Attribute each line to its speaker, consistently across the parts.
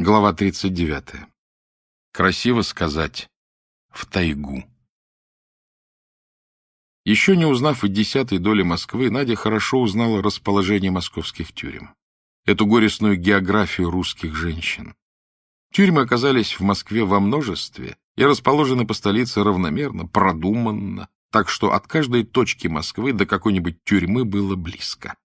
Speaker 1: Глава 39. Красиво сказать «в тайгу». Еще не узнав и десятой доли Москвы, Надя хорошо узнала расположение московских тюрем, эту горестную географию русских женщин. Тюрьмы оказались в Москве во множестве и расположены по столице равномерно, продуманно, так что от каждой точки Москвы до какой-нибудь тюрьмы было близко.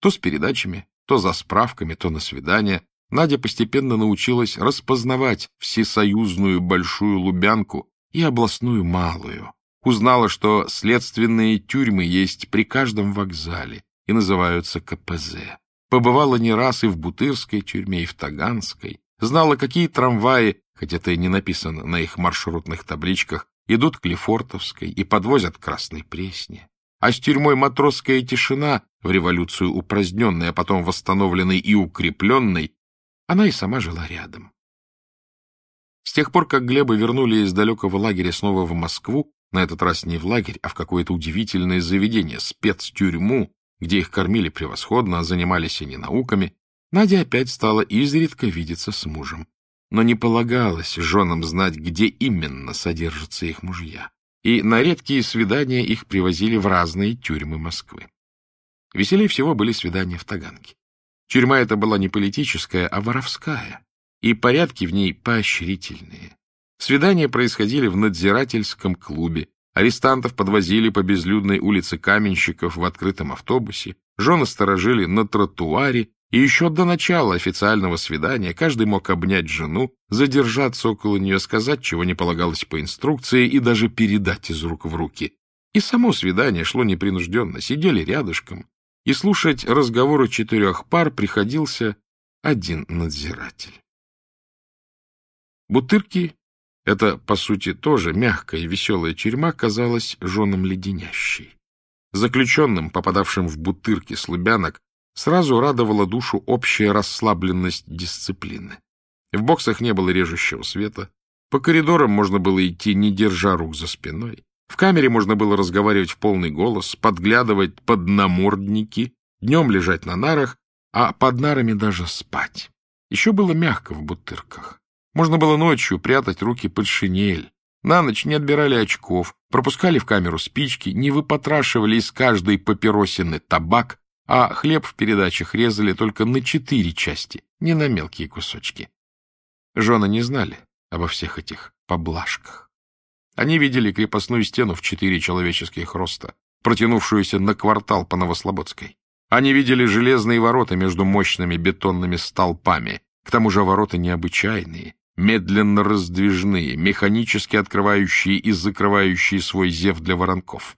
Speaker 1: То с передачами, то за справками, то на свидания, Надя постепенно научилась распознавать всесоюзную большую Лубянку и областную малую. Узнала, что следственные тюрьмы есть при каждом вокзале и называются КПЗ. Побывала не раз и в Бутырской тюрьме, и в Таганской. Знала, какие трамваи, хотя это и не написано на их маршрутных табличках, идут к Лефортовской и подвозят к Красной Пресне. А с тюрьмой «Матросская тишина», в революцию упраздненной, а потом восстановленной и укрепленной, она и сама жила рядом. С тех пор, как Глеба вернули из далекого лагеря снова в Москву, на этот раз не в лагерь, а в какое-то удивительное заведение, спецтюрьму, где их кормили превосходно, а занимались они науками, Надя опять стала изредка видеться с мужем. Но не полагалось женам знать, где именно содержатся их мужья. И на редкие свидания их привозили в разные тюрьмы Москвы. Веселее всего были свидания в Таганке. Тюрьма эта была не политическая, а воровская, и порядки в ней поощрительные. Свидания происходили в надзирательском клубе, арестантов подвозили по безлюдной улице каменщиков в открытом автобусе, жены сторожили на тротуаре, и еще до начала официального свидания каждый мог обнять жену, задержаться около нее, сказать, чего не полагалось по инструкции, и даже передать из рук в руки. И само свидание шло непринужденно, сидели рядышком, и слушать разговоры четырех пар приходился один надзиратель. Бутырки, это, по сути, тоже мягкая и веселая тюрьма, казалась женам леденящей. Заключенным, попадавшим в бутырки слабянок, сразу радовала душу общая расслабленность дисциплины. В боксах не было режущего света, по коридорам можно было идти, не держа рук за спиной. В камере можно было разговаривать в полный голос, подглядывать под намордники, днем лежать на нарах, а под нарами даже спать. Еще было мягко в бутырках. Можно было ночью прятать руки под шинель. На ночь не отбирали очков, пропускали в камеру спички, не выпотрашивали из каждой папиросины табак, а хлеб в передачах резали только на четыре части, не на мелкие кусочки. Жены не знали обо всех этих поблажках. Они видели крепостную стену в четыре человеческих роста, протянувшуюся на квартал по Новослободской. Они видели железные ворота между мощными бетонными столпами, к тому же ворота необычайные, медленно раздвижные, механически открывающие и закрывающие свой зев для воронков.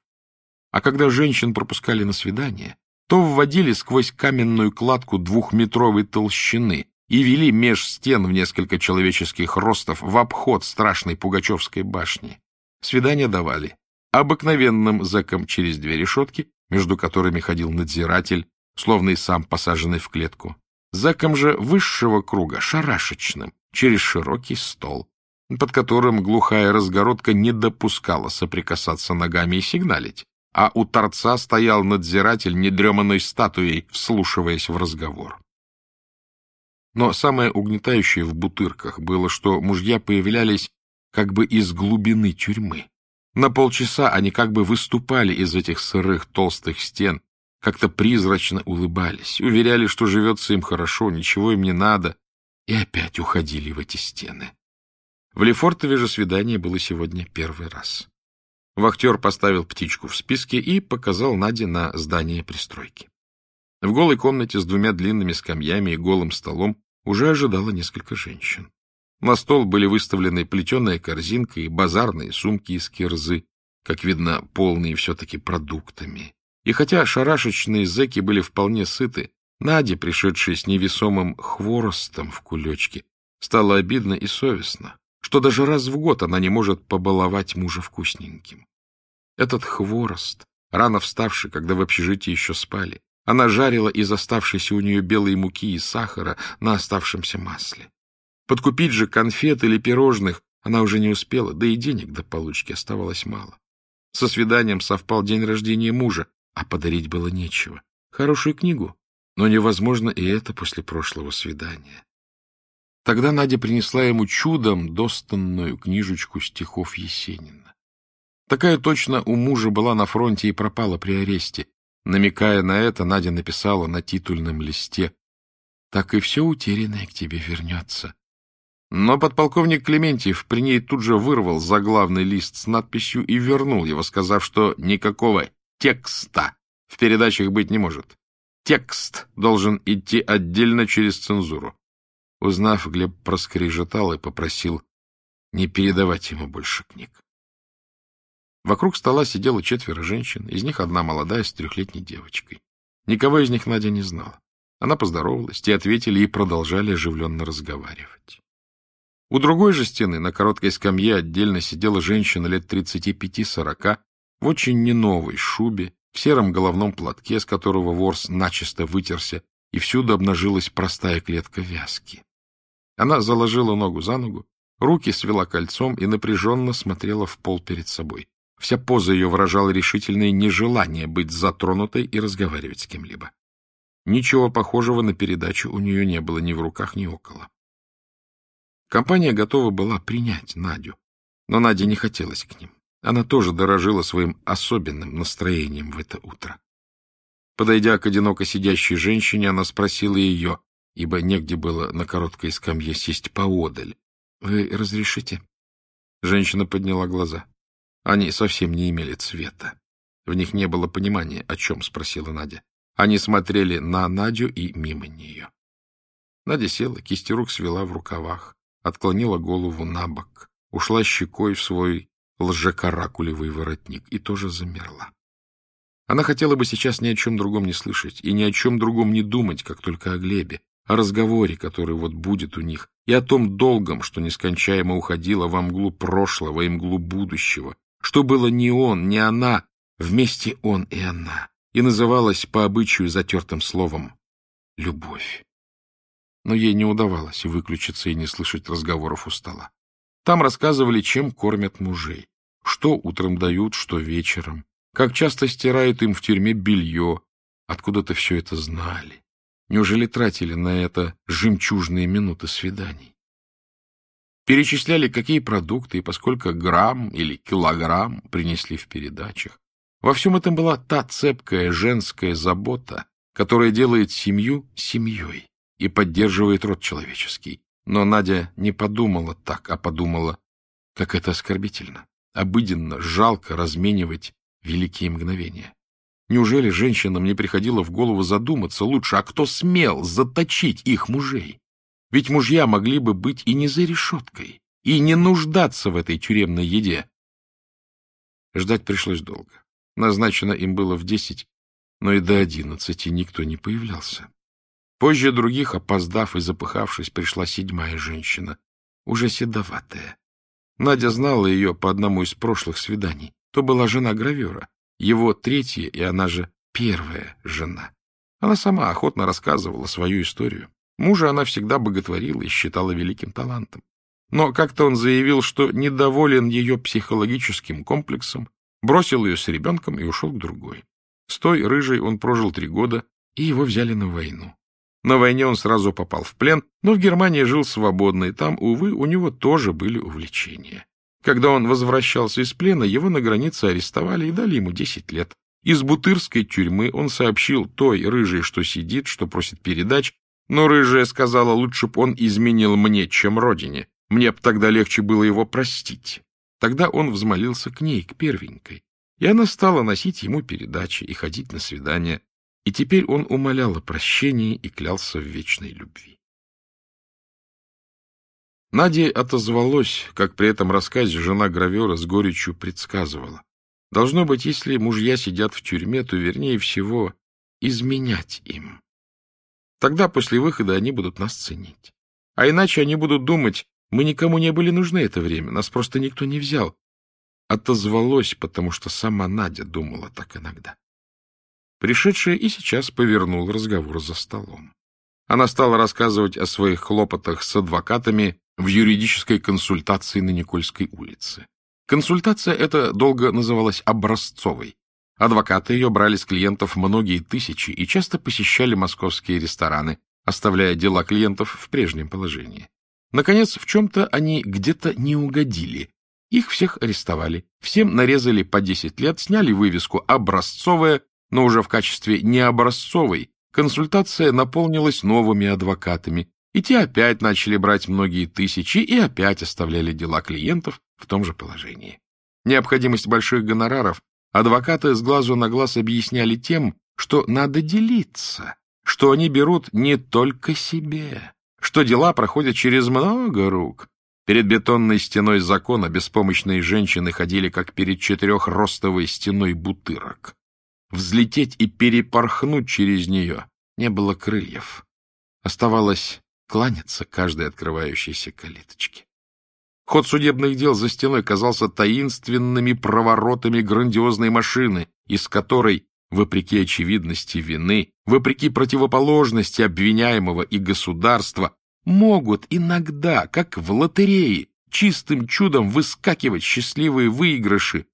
Speaker 1: А когда женщин пропускали на свидание, то вводили сквозь каменную кладку двухметровой толщины и вели меж стен в несколько человеческих ростов в обход страшной Пугачевской башни. Свидания давали обыкновенным зэкам через две решетки, между которыми ходил надзиратель, словно и сам посаженный в клетку. Зэкам же высшего круга, шарашечным, через широкий стол, под которым глухая разгородка не допускала соприкасаться ногами и сигналить, а у торца стоял надзиратель недреманной статуей, вслушиваясь в разговор. Но самое угнетающее в бутырках было, что мужья появлялись как бы из глубины тюрьмы. На полчаса они как бы выступали из этих сырых толстых стен, как-то призрачно улыбались, уверяли, что живется им хорошо, ничего им не надо, и опять уходили в эти стены. В Лефортове же свидание было сегодня первый раз. Вахтер поставил птичку в списке и показал Наде на здание пристройки. В голой комнате с двумя длинными скамьями и голым столом уже ожидало несколько женщин. На стол были выставлены плетеная корзинка и базарные сумки из кирзы, как видно, полные все-таки продуктами. И хотя шарашечные зэки были вполне сыты, Наде, пришедшей с невесомым хворостом в кулечке, стало обидно и совестно, что даже раз в год она не может побаловать мужа вкусненьким. Этот хворост, рано вставший, когда в общежитии еще спали, она жарила из оставшейся у нее белой муки и сахара на оставшемся масле. Подкупить же конфет или пирожных она уже не успела, да и денег до получки оставалось мало. Со свиданием совпал день рождения мужа, а подарить было нечего. Хорошую книгу, но невозможно и это после прошлого свидания. Тогда Надя принесла ему чудом достанную книжечку стихов Есенина. Такая точно у мужа была на фронте и пропала при аресте. Намекая на это, Надя написала на титульном листе «Так и все утерянное к тебе вернется». Но подполковник Клементьев при ней тут же вырвал заглавный лист с надписью и вернул его, сказав, что никакого текста в передачах быть не может. Текст должен идти отдельно через цензуру. Узнав, Глеб проскрежетал и попросил не передавать ему больше книг. Вокруг стола сидело четверо женщин, из них одна молодая с трехлетней девочкой. Никого из них Надя не знала. Она поздоровалась, те ответили и продолжали оживленно разговаривать. У другой же стены на короткой скамье отдельно сидела женщина лет 35-40 в очень не новой шубе, в сером головном платке, с которого ворс начисто вытерся, и всюду обнажилась простая клетка вязки. Она заложила ногу за ногу, руки свела кольцом и напряженно смотрела в пол перед собой. Вся поза ее выражала решительное нежелание быть затронутой и разговаривать с кем-либо. Ничего похожего на передачу у нее не было ни в руках, ни около. Компания готова была принять Надю, но Наде не хотелось к ним. Она тоже дорожила своим особенным настроением в это утро. Подойдя к одиноко сидящей женщине, она спросила ее, ибо негде было на короткой скамье сесть поодаль. — Вы разрешите? Женщина подняла глаза. Они совсем не имели цвета. В них не было понимания, о чем спросила Надя. Они смотрели на Надю и мимо нее. Надя села, кисти рук свела в рукавах отклонила голову на бок, ушла щекой в свой лжекаракулевый воротник и тоже замерла. Она хотела бы сейчас ни о чем другом не слышать и ни о чем другом не думать, как только о Глебе, о разговоре, который вот будет у них, и о том долгом, что нескончаемо уходило во мглу прошлого и мглу будущего, что было не он, не она, вместе он и она, и называлось по обычаю затертым словом «любовь» но ей не удавалось выключиться и не слышать разговоров у стола. Там рассказывали, чем кормят мужей, что утром дают, что вечером, как часто стирают им в тюрьме белье, откуда-то все это знали. Неужели тратили на это жемчужные минуты свиданий? Перечисляли, какие продукты и поскольку грамм или килограмм принесли в передачах. Во всем этом была та цепкая женская забота, которая делает семью семьей и поддерживает род человеческий. Но Надя не подумала так, а подумала, как это оскорбительно, обыденно, жалко разменивать великие мгновения. Неужели женщинам не приходило в голову задуматься лучше, а кто смел заточить их мужей? Ведь мужья могли бы быть и не за решеткой, и не нуждаться в этой тюремной еде. Ждать пришлось долго. Назначено им было в десять, но и до одиннадцати никто не появлялся. Позже других, опоздав и запыхавшись, пришла седьмая женщина, уже седоватая. Надя знала ее по одному из прошлых свиданий. То была жена гравера, его третья и она же первая жена. Она сама охотно рассказывала свою историю. Мужа она всегда боготворила и считала великим талантом. Но как-то он заявил, что недоволен ее психологическим комплексом, бросил ее с ребенком и ушел к другой. С той рыжей он прожил три года, и его взяли на войну. На войне он сразу попал в плен, но в Германии жил свободно, и там, увы, у него тоже были увлечения. Когда он возвращался из плена, его на границе арестовали и дали ему 10 лет. Из бутырской тюрьмы он сообщил той рыжей, что сидит, что просит передач, но рыжая сказала, лучше б он изменил мне, чем родине. Мне б тогда легче было его простить. Тогда он взмолился к ней, к первенькой, и она стала носить ему передачи и ходить на свидания. И теперь он умолял о прощении и клялся в вечной любви. Наде отозвалось, как при этом рассказе жена гравера с горечью предсказывала. Должно быть, если мужья сидят в тюрьме, то, вернее всего, изменять им. Тогда после выхода они будут нас ценить. А иначе они будут думать, мы никому не были нужны это время, нас просто никто не взял. Отозвалось, потому что сама Надя думала так иногда. Пришедшая и сейчас повернул разговор за столом. Она стала рассказывать о своих хлопотах с адвокатами в юридической консультации на Никольской улице. Консультация эта долго называлась образцовой. Адвокаты ее брали с клиентов многие тысячи и часто посещали московские рестораны, оставляя дела клиентов в прежнем положении. Наконец, в чем-то они где-то не угодили. Их всех арестовали, всем нарезали по 10 лет, сняли вывеску «Образцовая», но уже в качестве необразцовой консультация наполнилась новыми адвокатами, и те опять начали брать многие тысячи и опять оставляли дела клиентов в том же положении. Необходимость больших гонораров адвокаты с глазу на глаз объясняли тем, что надо делиться, что они берут не только себе, что дела проходят через много рук. Перед бетонной стеной закона беспомощные женщины ходили, как перед четырехростовой стеной бутырок. Взлететь и перепорхнуть через нее не было крыльев. Оставалось кланяться каждой открывающейся калиточке. Ход судебных дел за стеной казался таинственными проворотами грандиозной машины, из которой вопреки очевидности вины, вопреки противоположности обвиняемого и государства, могут иногда, как в лотерее, чистым чудом выскакивать счастливые выигрыши.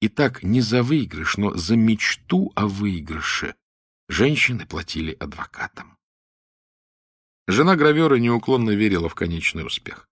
Speaker 1: И так не за выигрыш, но за мечту о выигрыше женщины платили адвокатам. Жена гравера неуклонно верила в конечный успех.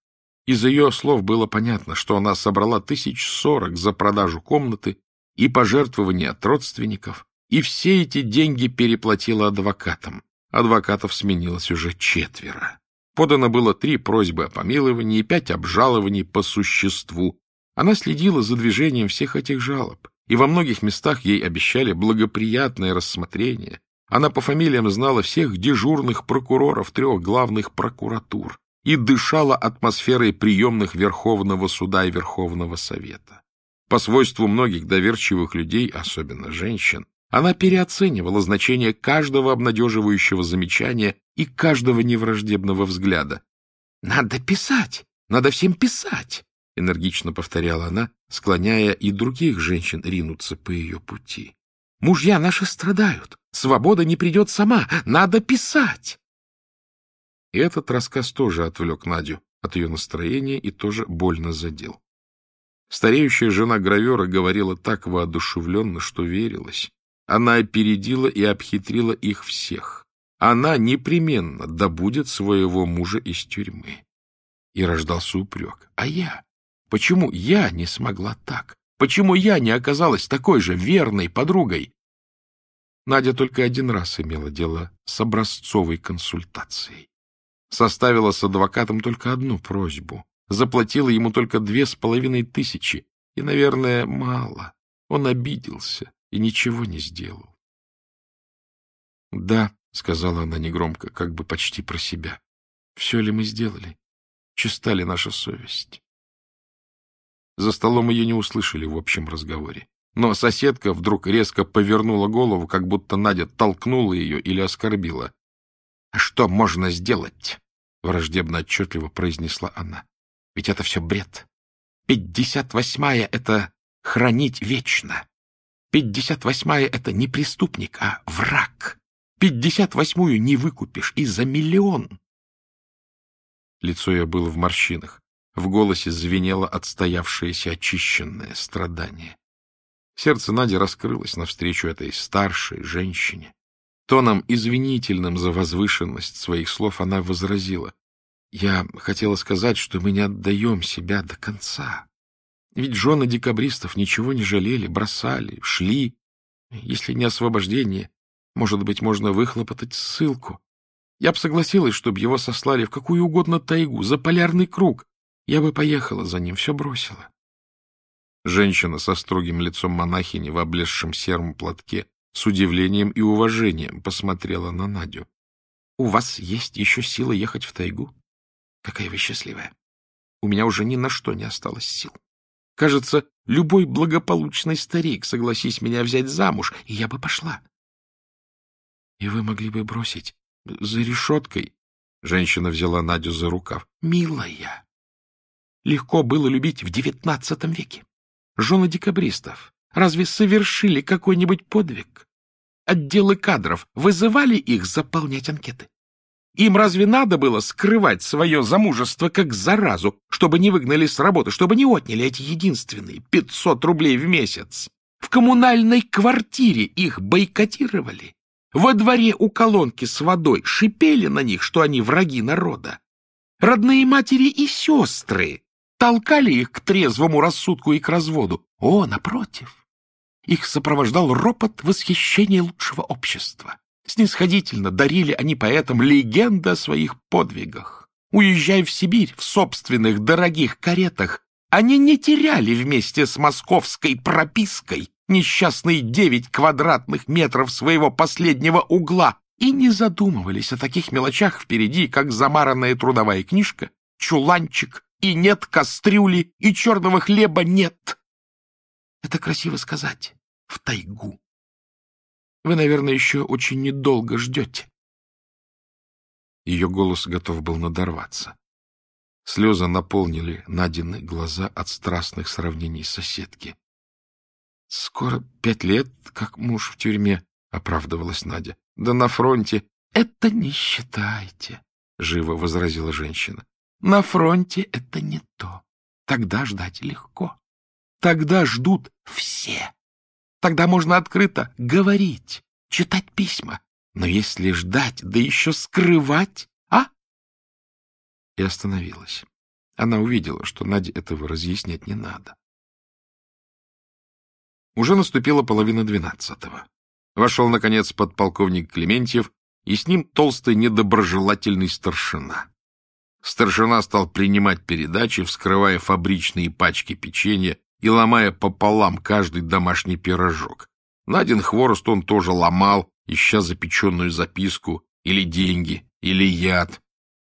Speaker 1: Из ее слов было понятно, что она собрала тысяч сорок за продажу комнаты и пожертвования от родственников, и все эти деньги переплатила адвокатам. Адвокатов сменилось уже четверо. Подано было три просьбы о помиловании и пять обжалований по существу. Она следила за движением всех этих жалоб, и во многих местах ей обещали благоприятное рассмотрение. Она по фамилиям знала всех дежурных прокуроров трех главных прокуратур и дышала атмосферой приемных Верховного суда и Верховного Совета. По свойству многих доверчивых людей, особенно женщин, она переоценивала значение каждого обнадеживающего замечания и каждого невраждебного взгляда. — Надо писать! Надо всем писать! — энергично повторяла она, склоняя и других женщин ринуться по ее пути. — Мужья наши страдают. Свобода не придет сама. Надо писать! И этот рассказ тоже отвлек Надю от ее настроения и тоже больно задел. Стареющая жена гравера говорила так воодушевленно, что верилась. Она опередила и обхитрила их всех. Она непременно добудет своего мужа из тюрьмы. И рождался упрек. А я? Почему я не смогла так? Почему я не оказалась такой же верной подругой? Надя только один раз имела дело с образцовой консультацией. Составила с адвокатом только одну просьбу. Заплатила ему только две с половиной тысячи. И, наверное, мало. Он обиделся и ничего не сделал. — Да, — сказала она негромко, как бы почти про себя. — Все ли мы сделали? Чиста ли наша совесть? За столом ее не услышали в общем разговоре. Но соседка вдруг резко повернула голову, как будто Надя толкнула ее или оскорбила. — А что можно сделать? — враждебно отчетливо произнесла она. — Ведь это все бред. Пятьдесят восьмая — это хранить вечно. Пятьдесят восьмая — это не преступник, а враг. Пятьдесят восьмую не выкупишь и за миллион. Лицо ее было в морщинах. В голосе звенело отстоявшееся очищенное страдание. Сердце Нади раскрылось навстречу этой старшей женщине. Тоном извинительным за возвышенность своих слов она возразила. — Я хотела сказать, что мы не отдаем себя до конца. Ведь жены декабристов ничего не жалели, бросали, шли. Если не освобождение, может быть, можно выхлопотать ссылку. Я бы согласилась, чтобы его сослали в какую угодно тайгу, за полярный круг. Я бы поехала за ним, все бросила. Женщина со строгим лицом монахини в облезшем сером платке с удивлением и уважением посмотрела на Надю. — У вас есть еще сила ехать в тайгу? Какая вы счастливая! У меня уже ни на что не осталось сил. Кажется, любой благополучный старик, согласись меня взять замуж, и я бы пошла. — И вы могли бы бросить за решеткой. Женщина взяла Надю за рукав. — Милая, легко было любить в девятнадцатом веке. Жены декабристов разве совершили какой-нибудь подвиг? Отделы кадров вызывали их заполнять анкеты? Им разве надо было скрывать свое замужество как заразу, чтобы не выгнали с работы, чтобы не отняли эти единственные 500 рублей в месяц? В коммунальной квартире их бойкотировали. Во дворе у колонки с водой шипели на них, что они враги народа. родные матери и сестры, толкали их к трезвому рассудку и к разводу. О, напротив! Их сопровождал ропот восхищения лучшего общества. Снисходительно дарили они поэтам легенды о своих подвигах. Уезжая в Сибирь в собственных дорогих каретах, они не теряли вместе с московской пропиской несчастные девять квадратных метров своего последнего угла и не задумывались о таких мелочах впереди, как замаранная трудовая книжка, чуланчик, и нет кастрюли, и черного хлеба нет. Это красиво сказать. В тайгу. Вы, наверное, еще очень недолго ждете. Ее голос готов был надорваться. Слезы наполнили Надины глаза от страстных сравнений соседки. — Скоро пять лет, как муж в тюрьме, — оправдывалась Надя. — Да на фронте. — Это не считайте, — живо возразила женщина. — На фронте это не то. Тогда ждать легко. Тогда ждут все. Тогда можно открыто говорить, читать письма. Но если ждать, да еще скрывать, а? И остановилась. Она увидела, что Наде этого разъяснять не надо. Уже наступила половина двенадцатого. Вошел, наконец, подполковник Клементьев, и с ним толстый недоброжелательный старшина. Старшина стал принимать передачи, вскрывая фабричные пачки печенья и ломая пополам каждый домашний пирожок. Надин хворост он тоже ломал, ища запеченную записку, или деньги, или яд.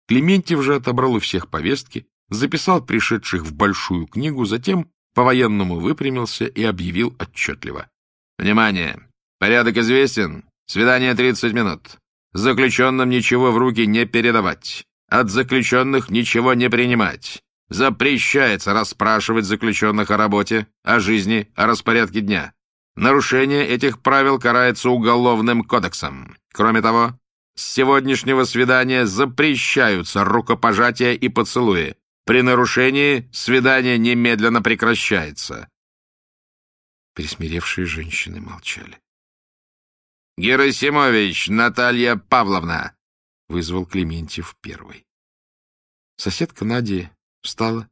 Speaker 1: Клементьев же отобрал у всех повестки, записал пришедших в большую книгу, затем по-военному выпрямился и объявил отчетливо. «Внимание! Порядок известен. Свидание 30 минут. Заключенным ничего в руки не передавать. От заключенных ничего не принимать. Запрещается расспрашивать заключенных о работе, о жизни, о распорядке дня. Нарушение этих правил карается уголовным кодексом. Кроме того, с сегодняшнего свидания запрещаются рукопожатия и поцелуи. При нарушении свидание немедленно прекращается. Присмиревшие женщины молчали. — Герасимович Наталья Павловна! — вызвал Клементьев первый. Соседка Надя встала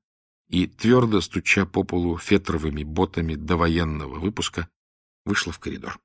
Speaker 1: и, твердо стуча по полу фетровыми ботами до военного выпуска, вышла в коридор.